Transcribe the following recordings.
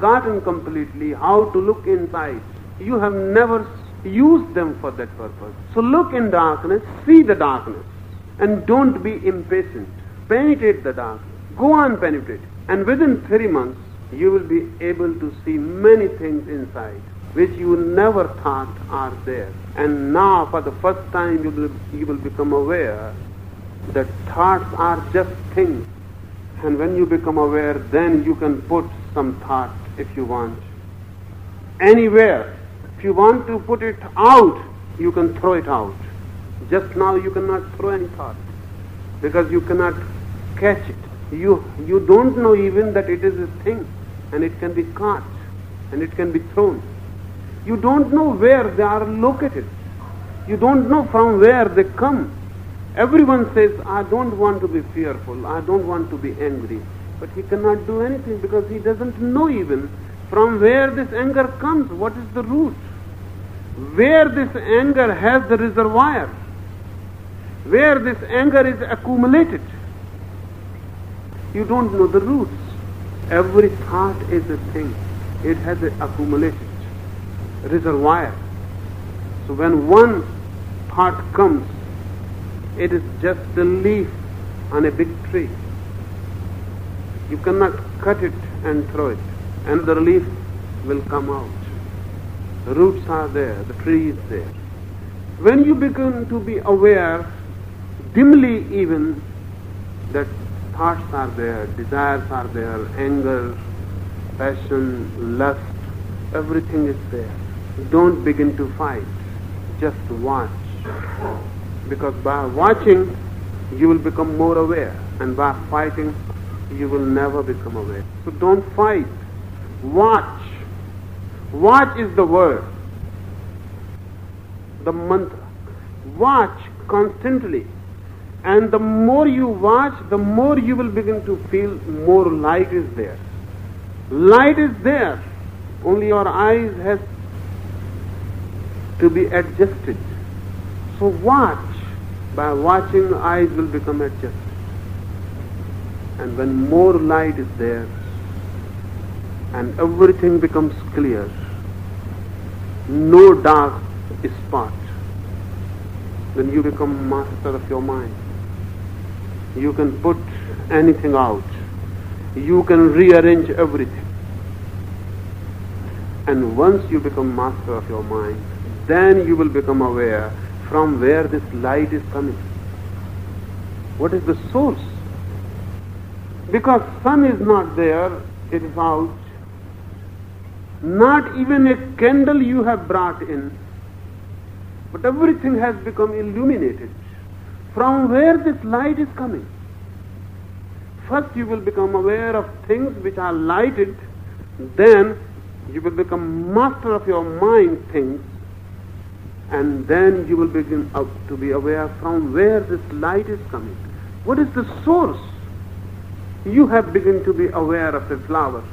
forgotten completely how to look inside. You have never used them for that purpose. So look in darkness, see the darkness, and don't be impatient. Penetrate the darkness. Go on penetrate. And within three months, you will be able to see many things inside which you never thought are there. And now, for the first time, you will, you will become aware that thoughts are just things. And when you become aware, then you can put some thought if you want. Anywhere. If you want to put it out, you can throw it out. Just now you cannot throw any thought because you cannot catch it. You, you don't know even that it is a thing and it can be caught and it can be thrown. You don't know where they are located. You don't know from where they come. Everyone says, I don't want to be fearful, I don't want to be angry. But he cannot do anything because he doesn't know even from where this anger comes, what is the root, where this anger has the reservoir, where this anger is accumulated. You don't know the roots. Every thought is a thing. It has an accumulated reservoir. So when one thought comes, it is just a leaf on a big tree. You cannot cut it and throw it. and the leaf will come out. The roots are there, the tree is there. When you begin to be aware, dimly even, that thoughts are there, desires are there, anger, passion, lust, everything is there. Don't begin to fight, just watch. Because by watching, you will become more aware, and by fighting, you will never become aware. So don't fight. Watch. Watch is the word, the mantra. Watch constantly. And the more you watch, the more you will begin to feel more light is there. Light is there. Only your eyes has to be adjusted. So watch. By watching, eyes will become adjusted. And when more light is there, and everything becomes clear, no dark spot, then you become master of your mind. You can put anything out. You can rearrange everything. And once you become master of your mind, then you will become aware from where this light is coming. What is the source? Because sun is not there, it is out. Not even a candle you have brought in, but everything has become illuminated. From where this light is coming? First you will become aware of things which are lighted, then you will become master of your mind things, and then you will begin to be aware from where this light is coming. What is the source? You have begun to be aware of a flower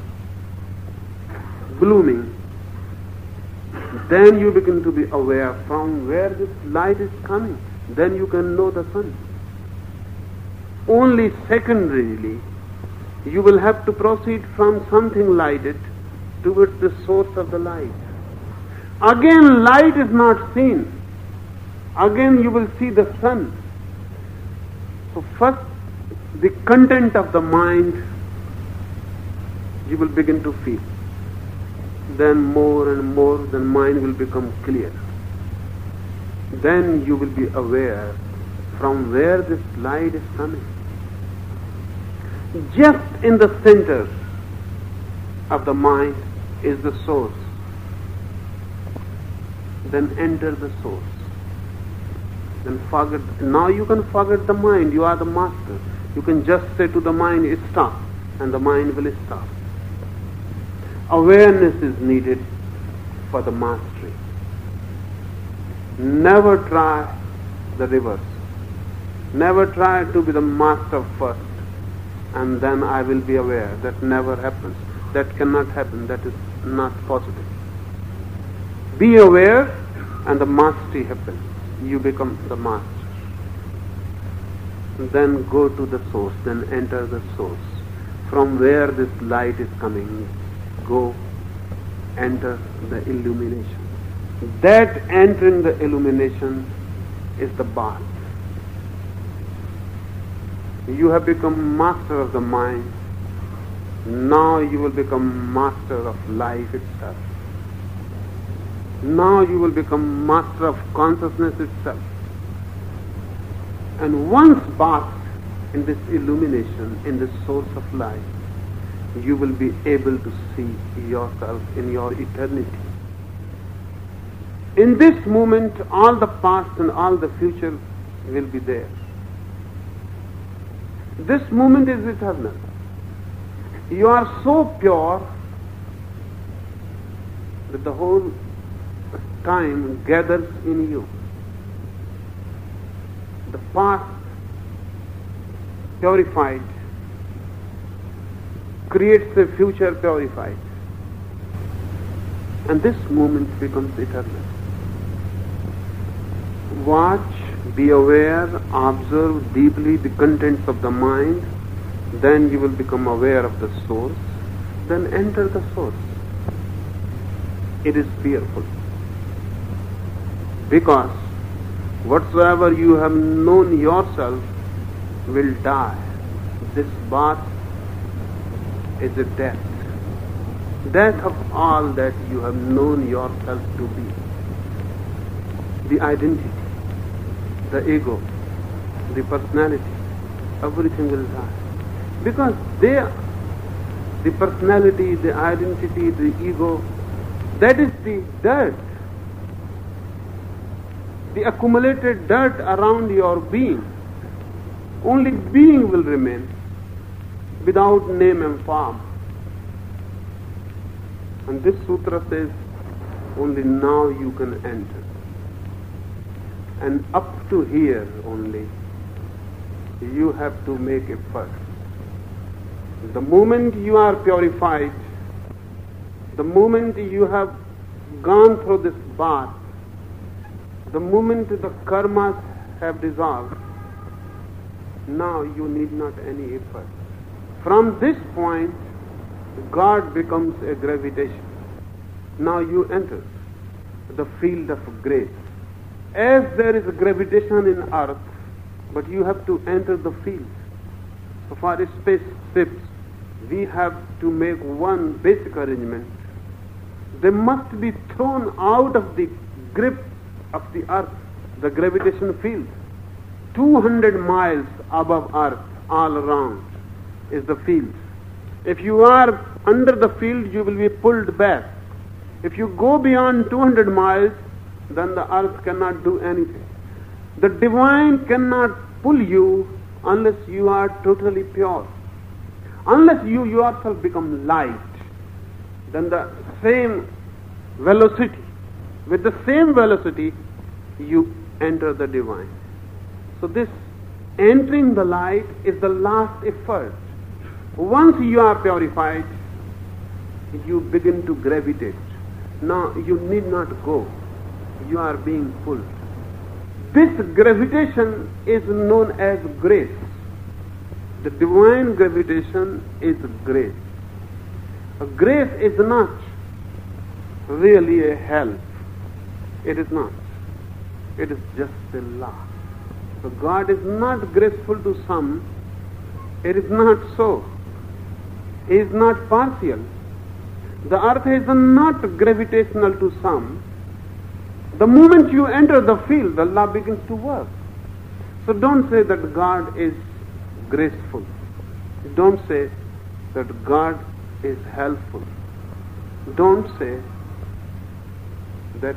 blooming. Then you begin to be aware from where this light is coming. Then you can know the sun. Only secondarily, you will have to proceed from something lighted towards the source of the light. Again, light is not seen. Again, you will see the sun. So, first, the content of the mind you will begin to feel. Then, more and more, the mind will become clear. Then you will be aware from where this light is coming. Just in the center of the mind is the source. Then enter the source. Then forget. Now you can forget the mind. You are the master. You can just say to the mind, stop, and the mind will stop. Awareness is needed for the mastery. Never try the reverse. Never try to be the master first and then I will be aware. That never happens. That cannot happen. That is not possible. Be aware and the mastery happens. You become the master. Then go to the source, then enter the source. From where this light is coming, go enter the illumination. That entering the illumination is the bath. You have become master of the mind. Now you will become master of life itself. Now you will become master of consciousness itself. And once bathed in this illumination, in the source of life, you will be able to see yourself in your eternity. In this moment, all the past and all the future will be there. This moment is eternal. You are so pure that the whole time gathers in you. The past purified creates the future purified. And this moment becomes eternal. Watch, be aware, observe deeply the contents of the mind, then you will become aware of the source, then enter the source. It is fearful. Because whatsoever you have known yourself will die. This bath is a death. Death of all that you have known yourself to be. The identity, the ego, the personality, everything will die. Because they, the personality, the identity, the ego, that is the dirt. The accumulated dirt around your being. Only being will remain without name and form. And this sutra says, only now you can enter. And up to here only, you have to make effort. The moment you are purified, the moment you have gone through this bath, the moment the karmas have dissolved, now you need not any effort. From this point, God becomes a gravitation. Now you enter the field of grace. As there is a gravitation in earth, but you have to enter the field. For spaceships, we have to make one basic arrangement. They must be thrown out of the grip of the earth, the gravitation field, 200 miles above earth, all around is the field. If you are under the field, you will be pulled back. If you go beyond 200 miles, then the earth cannot do anything. The divine cannot pull you unless you are totally pure. Unless you yourself become light, then the same velocity, with the same velocity, you enter the divine. So this entering the light is the last effort. Once you are purified, you begin to gravitate. Now you need not go. You are being pulled. This gravitation is known as grace. The divine gravitation is grace. Grace is not really a help. It is not. It is just a law. So God is not graceful to some. It is not so He is not partial. The earth is not gravitational to some. The moment you enter the field, the law begins to work. So don't say that God is graceful. Don't say that God is helpful. Don't say that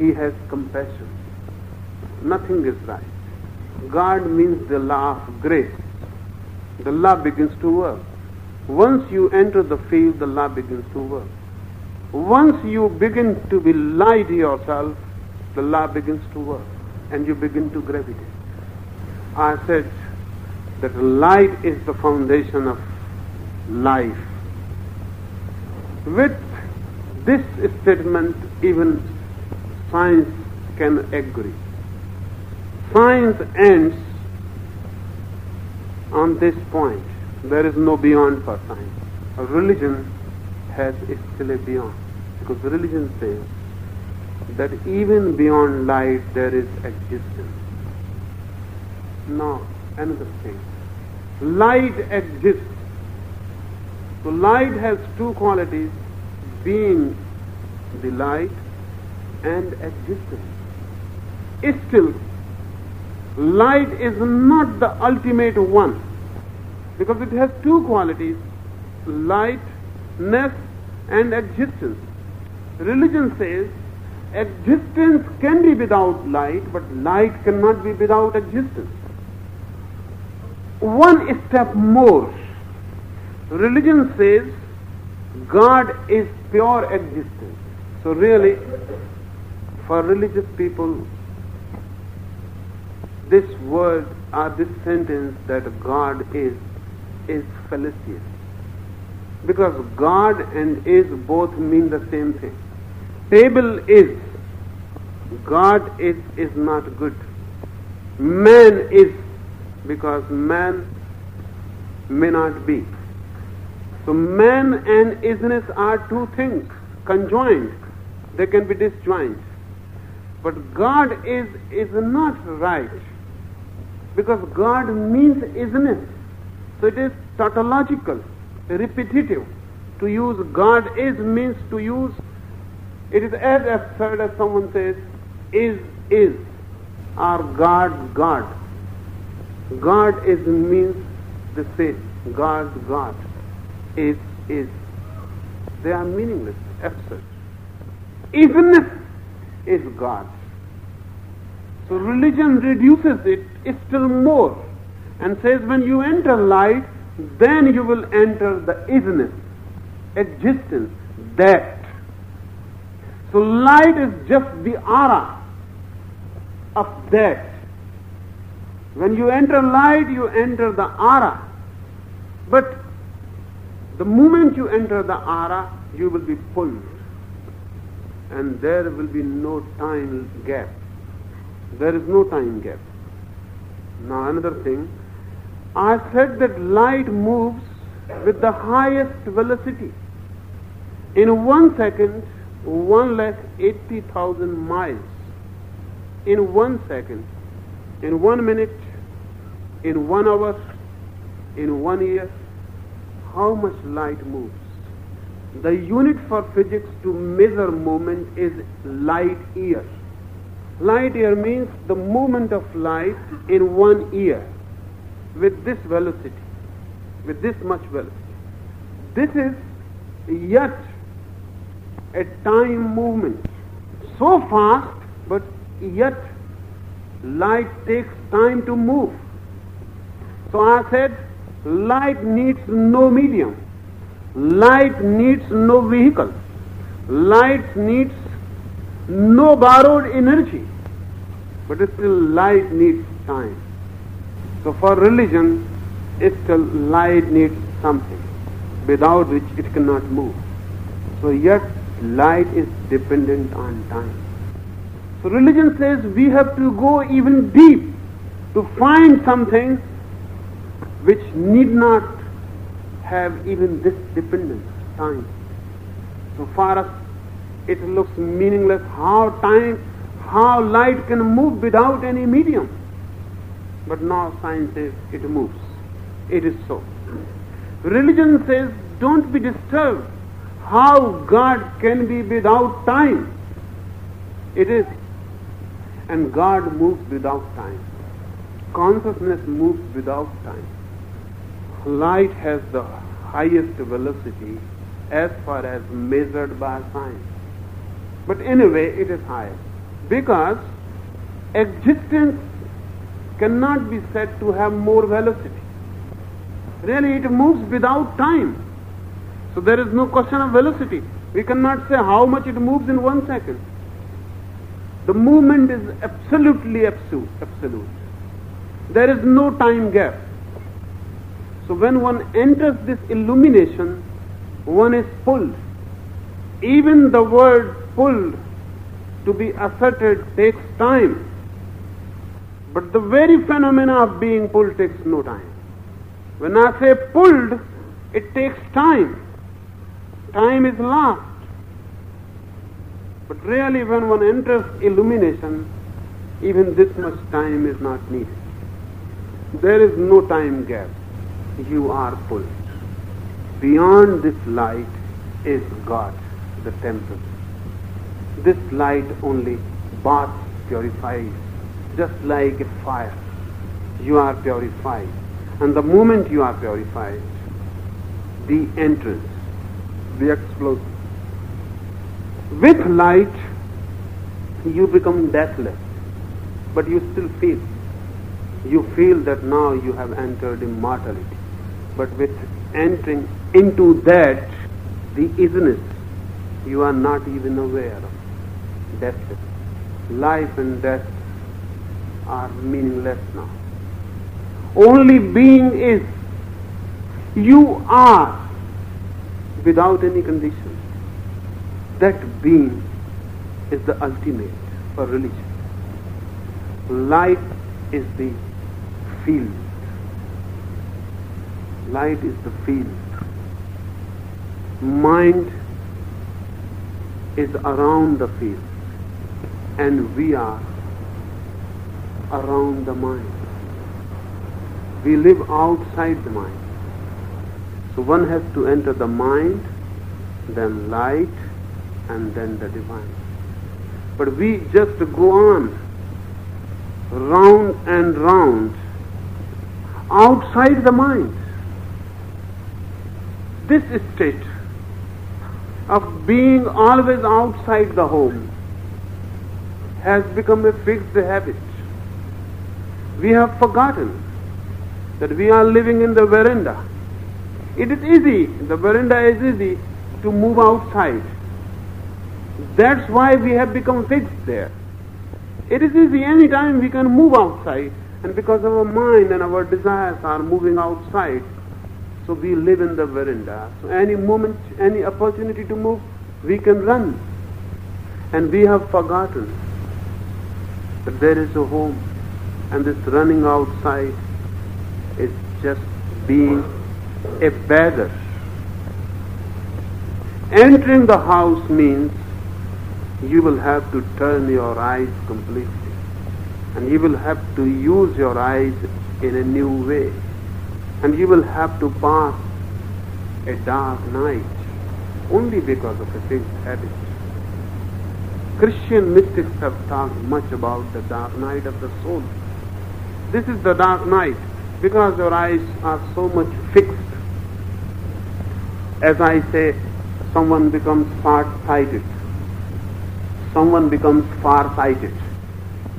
He has compassion. Nothing is right. God means the law of grace. The law begins to work. Once you enter the field, the law begins to work. Once you begin to be light yourself, the law begins to work and you begin to gravitate. I said that light is the foundation of life. With this statement, even science can agree. Science ends on this point. There is no beyond for science. Religion has still a beyond. Because religion says that even beyond light there is existence. Now, another thing. Light exists. So light has two qualities, being the light and existence. is Still, light is not the ultimate one because it has two qualities, lightness and existence. Religion says existence can be without light, but light cannot be without existence. One step more. Religion says God is pure existence. So really, for religious people, this word or this sentence that God is, is fallacious. Because God and is both mean the same thing. Table is, God is, is not good. Man is, because man may not be. So man and isness are two things conjoined. They can be disjoined. But God is is not right because God means isness. So it is tautological, repetitive. To use God is means to use it is as absurd as someone says is is or God God. God is means the same. God God is is. They are meaningless, absurd. Evenness is God. So religion reduces it still more and says when you enter light, then you will enter the isness, existence, that. So light is just the aura of that. When you enter light, you enter the aura. But the moment you enter the aura, you will be pulled and there will be no time gap. There is no time gap. Now another thing, I said that light moves with the highest velocity. In one second, one lakh eighty thousand miles. In one second, in one minute, in one hour, in one year, how much light moves? The unit for physics to measure movement is light year. Light year means the movement of light in one year with this velocity, with this much velocity. This is yet a time movement. So fast, but yet light takes time to move. So I said light needs no medium. Light needs no vehicle. Light needs no borrowed energy. But still light needs time. So for religion, still light needs something without which it cannot move. So yet light is dependent on time. So religion says we have to go even deep to find something which need not have even this dependence, time. So far as it looks meaningless how time, how light can move without any medium. But now science says it moves. It is so. Religion says don't be disturbed. How God can be without time? It is. And God moves without time. Consciousness moves without time light has the highest velocity as far as measured by science. But anyway, it is higher because existence cannot be said to have more velocity. Really, it moves without time. So there is no question of velocity. We cannot say how much it moves in one second. The movement is absolutely absolute. absolute. There is no time gap. So when one enters this illumination, one is pulled. Even the word pulled to be asserted takes time. But the very phenomena of being pulled takes no time. When I say pulled, it takes time. time is lost. But really, when one enters illumination, even this much time is not needed. There is no time gap. You are full. Beyond this light is God, the temple. This light only baths, purifies, just like a fire. You are purified. And the moment you are purified, the entrance, the explosion. With light, you become deathless, but you still feel. You feel that now you have entered immortality. But with entering into that, the isness, you are not even aware of death. Life and death are meaningless now. Only being is. You are without any condition. That being is the ultimate for religion. Light is the field. Light is the field. Mind is around the field. And we are around the mind. We live outside the mind. So one has to enter the mind, then light, and then the divine. But we just go on round and round outside the mind. This state of being always outside the home has become a fixed habit. We have forgotten that we are living in the veranda. It is easy, the veranda is easy to move outside. That's why we have become fixed there. It is easy, any time we can move outside, and because our mind and our desires are moving outside, so we live in the veranda. So any moment, any opportunity to move, we can run. And we have forgotten that there is a home, and this running outside is just being a beggar. Entering the house means you will have to turn your eyes completely. And you will have to use your eyes in a new way. And you will have to pass a dark night only because of a fixed habit. Christian mystics have talked much about the dark night of the soul. This is the dark night because your eyes are so much fixed. As I say, someone becomes far-sighted. Someone becomes far-sighted.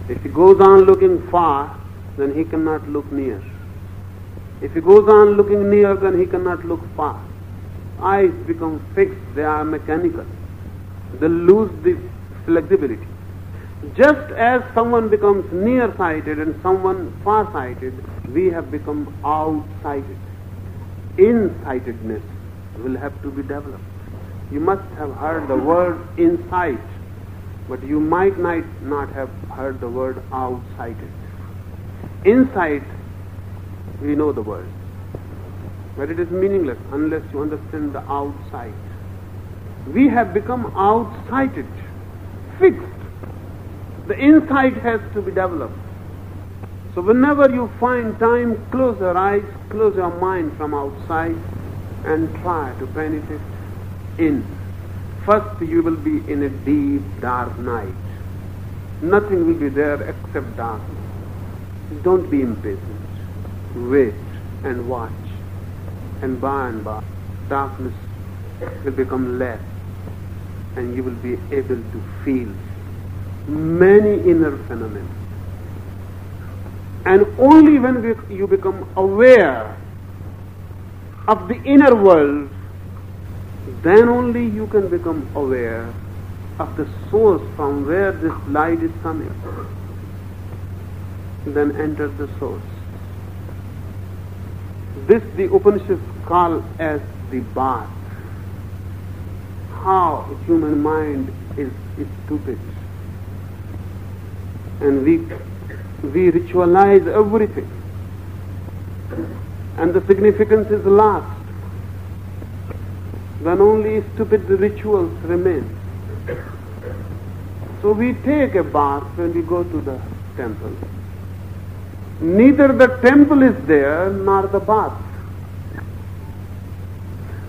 If he goes on looking far, then he cannot look near. If he goes on looking near, then he cannot look far. Eyes become fixed, they are mechanical. They lose the flexibility. Just as someone becomes nearsighted and someone far-sighted, we have become outsighted. Insightedness will have to be developed. You must have heard the word insight, but you might not have heard the word outsighted. Insight, we know the word, but it is meaningless unless you understand the outside. We have become outsighted, fixed. The insight has to be developed. So whenever you find time, close your eyes, close your mind from outside, and try to penetrate in. First, you will be in a deep, dark night. Nothing will be there except darkness. Don't be impatient. Wait and watch. And by and by, darkness will become less, and you will be able to feel many inner phenomena. And only when you become aware of the inner world, then only you can become aware of the source from where this light is coming. Then enter the source. This the Upanishads call as the bath. How human mind is, is stupid. And we, we ritualize everything. And the significance is lost. then only stupid rituals remain. So we take a bath when we go to the temple. Neither the temple is there nor the bath.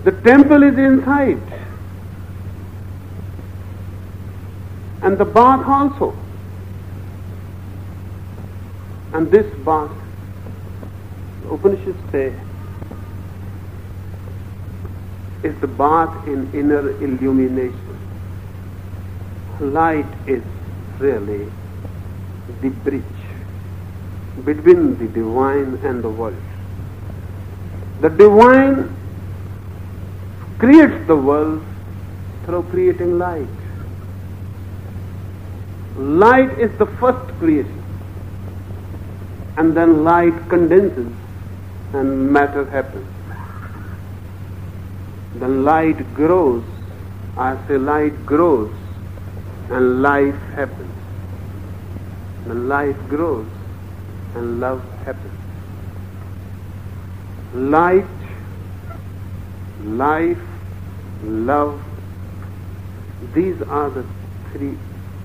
The temple is inside. And the bath also. And this bath, Upanishads say, is the bath in inner illumination. Light is really the bridge between the divine and the world. The divine creates the world through creating light. Light is the first creation. And then light condenses and matter happens. Then light grows. I say light grows and life happens. Then life grows and love happens. Light, life, love, these are the three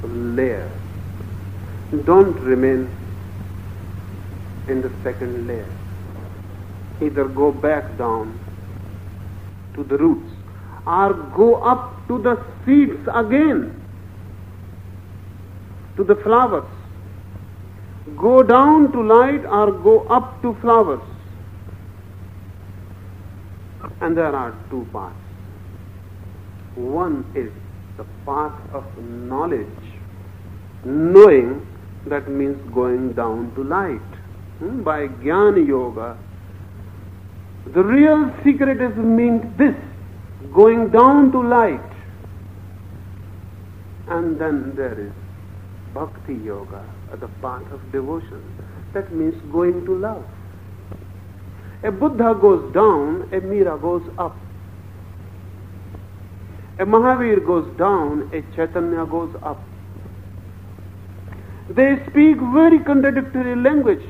layers. Don't remain in the second layer. Either go back down to the roots or go up to the seeds again, to the flowers go down to light or go up to flowers. And there are two paths. One is the path of knowledge. Knowing, that means going down to light. Hmm? By Jnana Yoga, the real secret is mean this, going down to light. And then there is Bhakti Yoga, the path of devotion. That means going to love. A Buddha goes down, a Mira goes up. A Mahavir goes down, a Chaitanya goes up. They speak very contradictory language.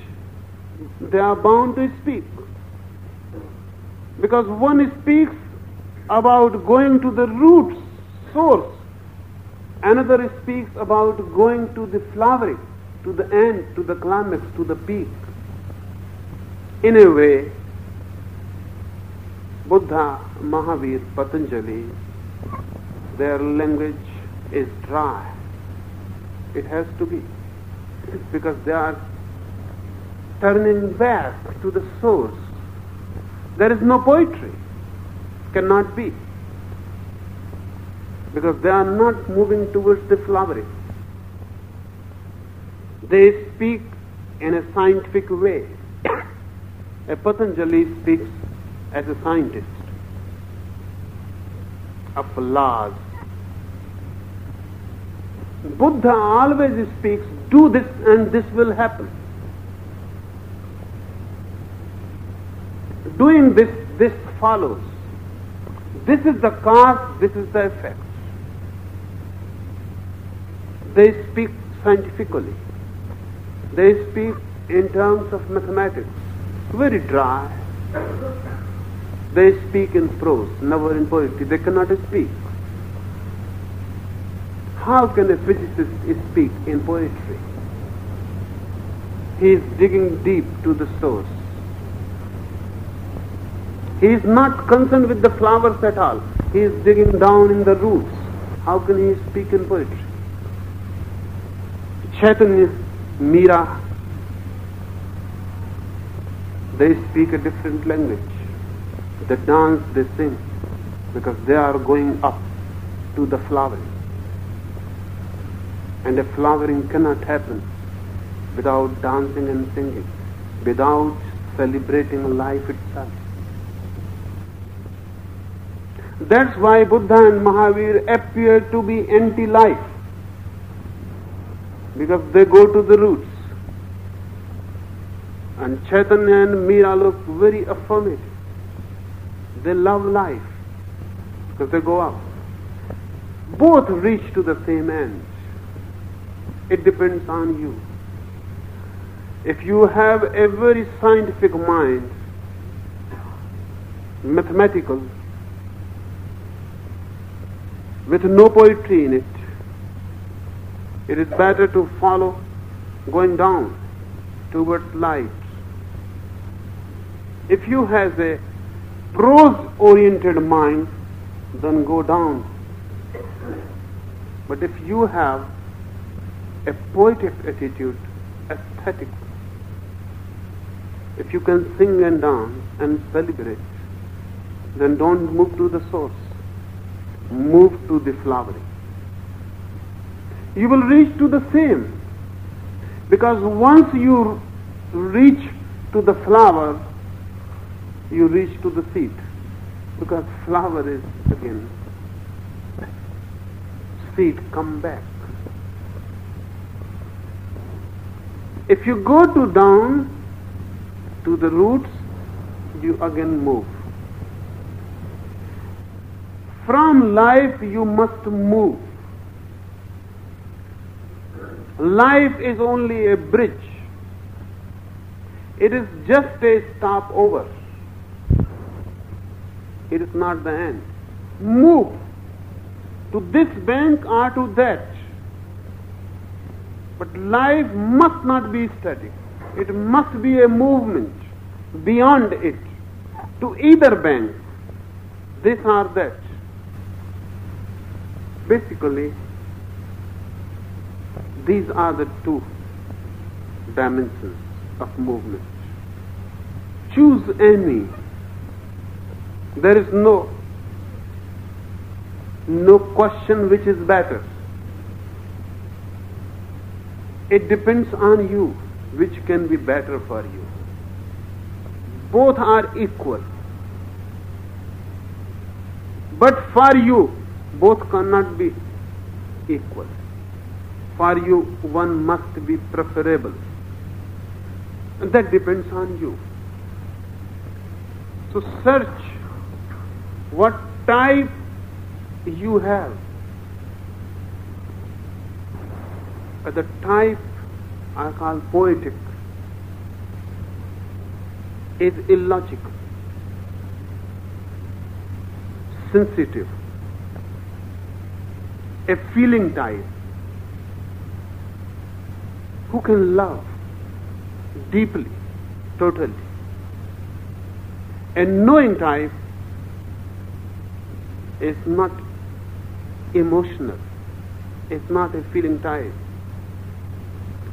They are bound to speak. Because one speaks about going to the root, source. Another speaks about going to the flowering to the end, to the climax, to the peak. In a way, Buddha, Mahavir, Patanjali, their language is dry. It has to be. Because they are turning back to the source. There is no poetry. Cannot be. Because they are not moving towards the flowering. They speak in a scientific way. a Patanjali speaks as a scientist of laws. Buddha always speaks, do this and this will happen. Doing this, this follows. This is the cause, this is the effect. They speak scientifically. They speak in terms of mathematics, very dry. They speak in prose, never in poetry. They cannot speak. How can a physicist speak in poetry? He is digging deep to the source. He is not concerned with the flowers at all. He is digging down in the roots. How can he speak in poetry? Chaitanya Mira, they speak a different language. They dance, they sing, because they are going up to the flowering. And a flowering cannot happen without dancing and singing, without celebrating life itself. That's why Buddha and Mahavir appear to be anti-life because they go to the roots. And Chaitanya and Mira look very affirmative. They love life because they go up. Both reach to the same end. It depends on you. If you have a very scientific mind, mathematical, with no poetry in it. It is better to follow going down towards light. If you have a prose oriented mind, then go down. But if you have a poetic attitude, aesthetic, if you can sing and dance and celebrate, then don't move to the source. Move to the flowering. You will reach to the same. Because once you reach to the flower, you reach to the seed. Because flower is again seed come back. If you go to down to the roots, you again move. From life you must move. Life is only a bridge. It is just a stopover. It is not the end. Move to this bank or to that. But life must not be static. It must be a movement beyond it to either bank, this or that. Basically, these are the two dimensions of movement. Choose any. There is no no question which is better. It depends on you which can be better for you. Both are equal. But for you, both cannot be equal. For you, one must be preferable. And that depends on you. So search what type you have. But the type I call poetic is illogical, sensitive, a feeling type who can love deeply, totally. and knowing type is not emotional, it's not a feeling type.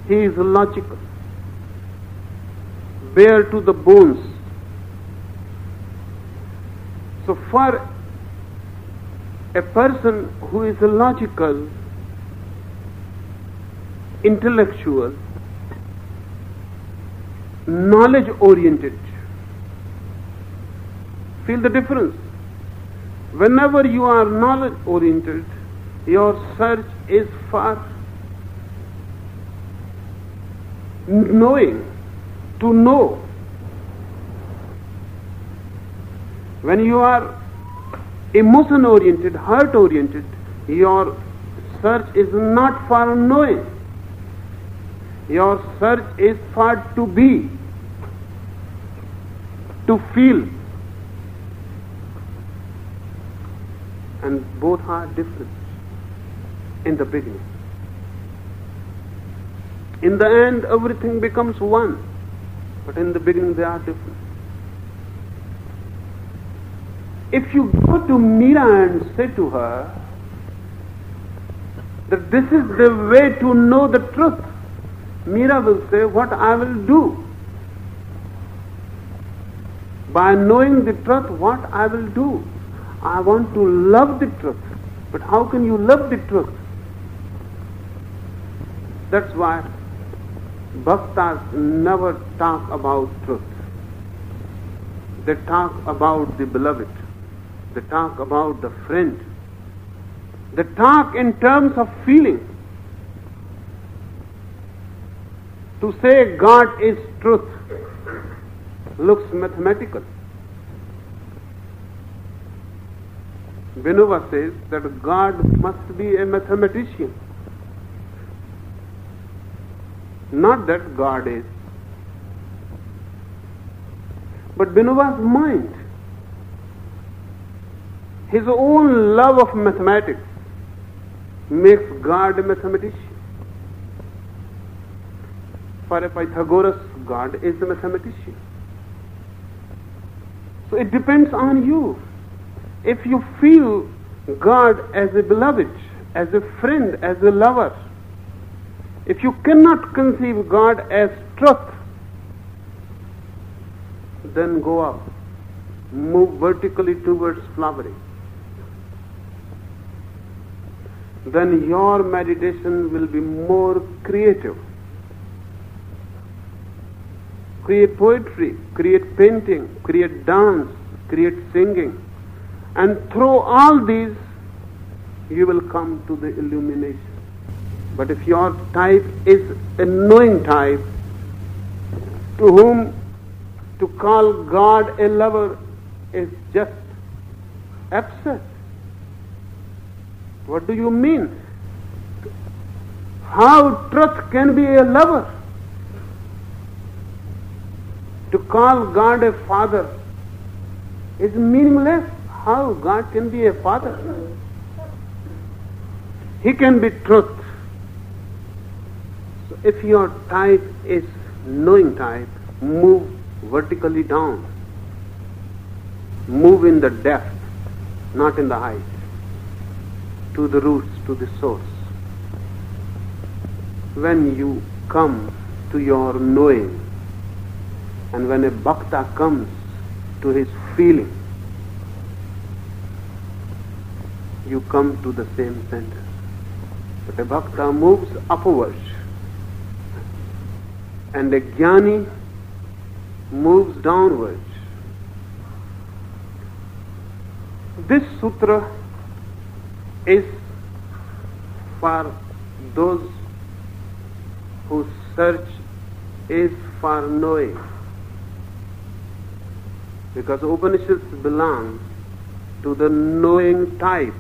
He is logical, bare to the bones. So, for a person who is logical, intellectual, knowledge oriented, feel the difference. Whenever you are knowledge oriented, your search is for knowing, to know. When you are emotion oriented, heart oriented, your search is not for knowing. Your search is for to be, to feel. And both are different in the beginning. In the end, everything becomes one, but in the beginning, they are different. If you go to Mira and say to her that this is the way to know the truth, Meera will say, What I will do. By knowing the truth, what I will do. I want to love the truth. But how can you love the truth? That's why Bhaktas never talk about truth. They talk about the beloved. They talk about the friend. They talk in terms of feeling. To say God is truth looks mathematical. Vinoba says that God must be a mathematician. Not that God is. But Vinoba's mind, his own love of mathematics, makes God a mathematician. For Pythagoras, God is a mathematician. So it depends on you. If you feel God as a beloved, as a friend, as a lover, if you cannot conceive God as truth, then go up. Move vertically towards flowering. Then your meditation will be more creative. Create poetry, create painting, create dance, create singing. And through all these, you will come to the illumination. But if your type is a knowing type, to whom to call God a lover is just absurd. What do you mean? How truth can be a lover? To call God a father is meaningless. How God can be a father? He can be truth. So if your type is knowing type, move vertically down. Move in the depth, not in the height. To the roots, to the source. When you come to your knowing, and when a bhakta comes to his feeling, you come to the same center. But a bhakta moves upwards, and a jnani moves downwards. This sutra is for those whose search is for knowing. Because Upanishads belong to the knowing type.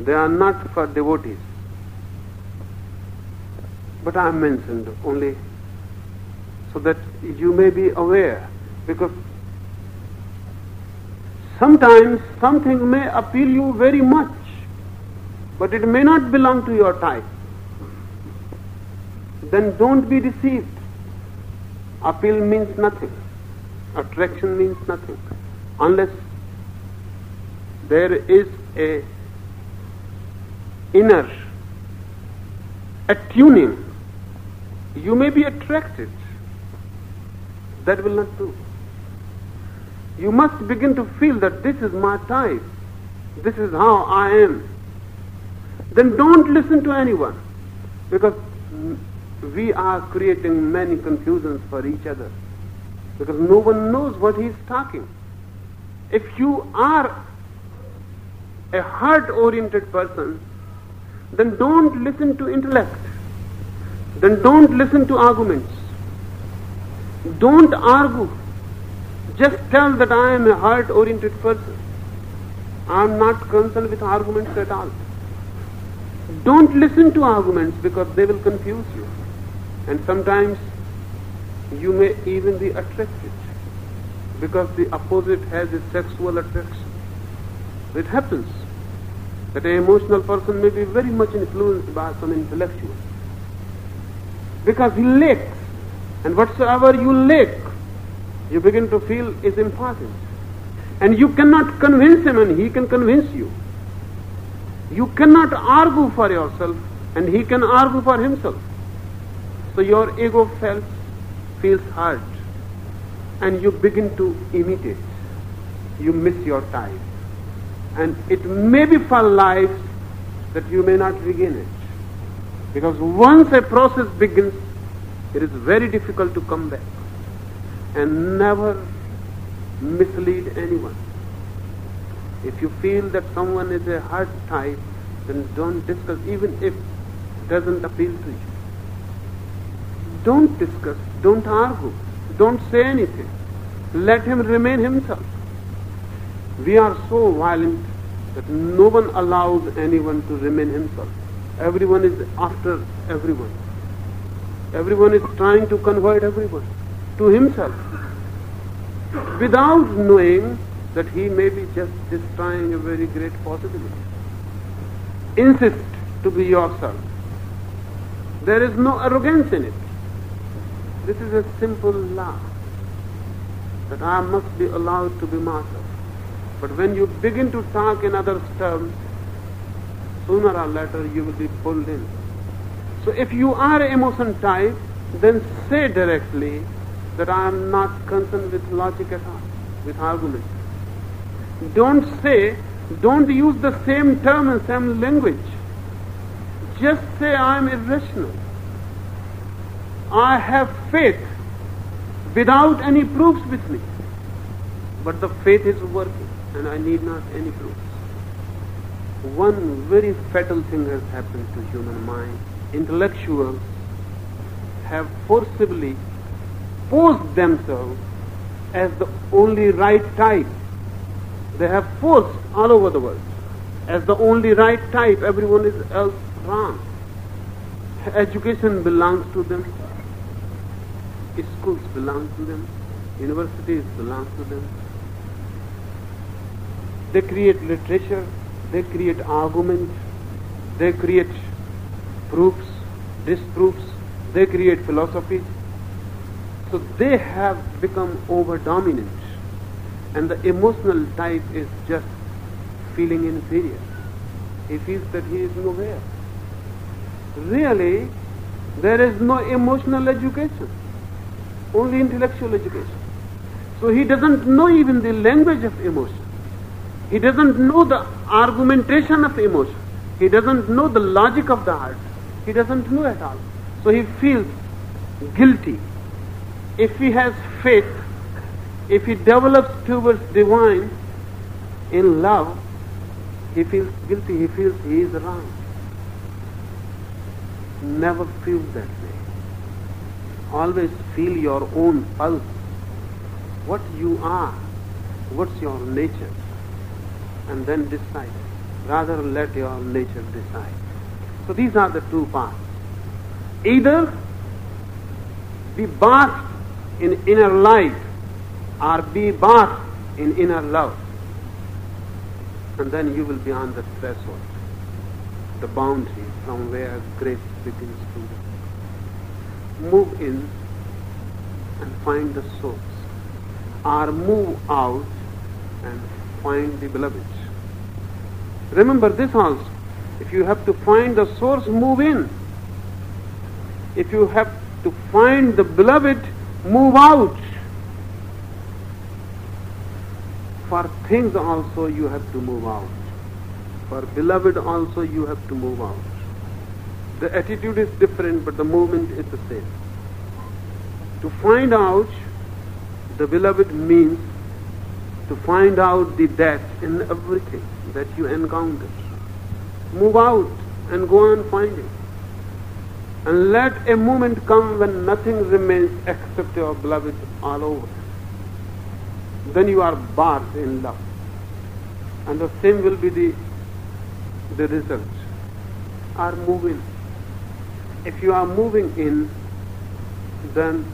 They are not for devotees. But I mentioned only so that you may be aware because sometimes something may appeal you very much but it may not belong to your type then don't be deceived appeal means nothing attraction means nothing unless there is a inner attuning you may be attracted that will not do. You must begin to feel that this is my type. This is how I am. Then don't listen to anyone because we are creating many confusions for each other because no one knows what he is talking. If you are a heart oriented person, then don't listen to intellect. Then don't listen to arguments. Don't argue. Just tell that I am a heart oriented person. I am not concerned with arguments at all. Don't listen to arguments because they will confuse you. And sometimes you may even be attracted because the opposite has a sexual attraction. It happens that an emotional person may be very much influenced by some intellectual because he lacks and whatsoever you lack, you begin to feel is important. And you cannot convince him and he can convince you. You cannot argue for yourself and he can argue for himself. So your ego self feels hurt and you begin to imitate. You miss your time. And it may be for life that you may not regain it. Because once a process begins, it is very difficult to come back and never mislead anyone. If you feel that someone is a hard type, then don't discuss, even if it doesn't appeal to you. Don't discuss, don't argue, don't say anything. Let him remain himself. We are so violent that no one allows anyone to remain himself. Everyone is after everyone. Everyone is trying to convert everyone to himself. Without knowing, that he may be just destroying a very great possibility. Insist to be yourself. There is no arrogance in it. This is a simple law that I must be allowed to be myself. But when you begin to talk in others' terms, sooner or later you will be pulled in. So if you are emotion type, then say directly that I am not concerned with logic at all, with argument. Don't say, don't use the same term and same language. Just say I am irrational. I have faith without any proofs with me. But the faith is working and I need not any proofs. One very fatal thing has happened to human mind. Intellectuals have forcibly posed themselves as the only right type. They have forced all over the world as the only right type. Everyone is else wrong. Education belongs to them. Schools belong to them. Universities belong to them. They create literature. They create arguments. They create proofs, disproofs. They create philosophies. So they have become over dominant. And the emotional type is just feeling inferior. He feels that he is nowhere. Really, there is no emotional education, only intellectual education. So he doesn't know even the language of emotion. He doesn't know the argumentation of emotion. He doesn't know the logic of the heart. He doesn't know at all. So he feels guilty. If he has faith, if he develops towards divine in love, he feels guilty, he feels he is wrong. Never feel that. Always feel your own pulse. What you are, what's your nature, and then decide. Rather let your nature decide. So these are the two paths. Either be bathed in inner light or be bathed in inner love. And then you will be on the threshold, the boundary from where grace begins to move in and find the source, or move out and find the beloved. Remember this also. If you have to find the source, move in. If you have to find the beloved, move out. For things also you have to move out. For beloved also you have to move out. The attitude is different, but the movement is the same. To find out the beloved means to find out the death in everything that you encounter. Move out and go on finding. And let a moment come when nothing remains except your beloved all over. Then you are bathed in love. And the same will be the, the result. Are moving. If you are moving in, then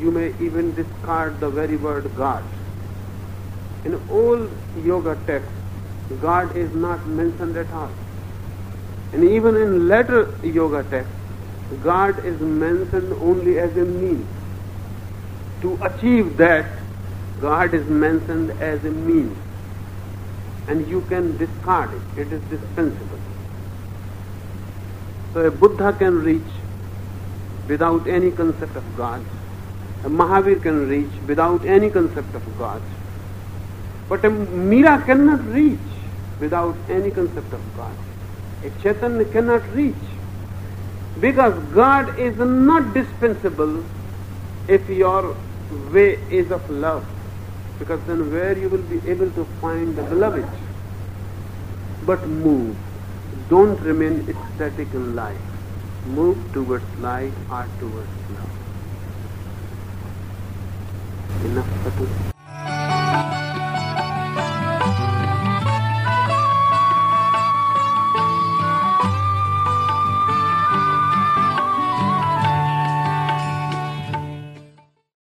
you may even discard the very word God. In all yoga texts, God is not mentioned at all. And even in later yoga texts, God is mentioned only as a means. To achieve that, God is mentioned as a means. And you can discard it. It is dispensable. So a Buddha can reach without any concept of God. A Mahavir can reach without any concept of God. But a Mira cannot reach without any concept of God. A Chaitanya cannot reach because God is not dispensable if your way is of love. Because then where you will be able to find the beloved? But move. Don't remain static in life. Move towards light or towards love. Enough today.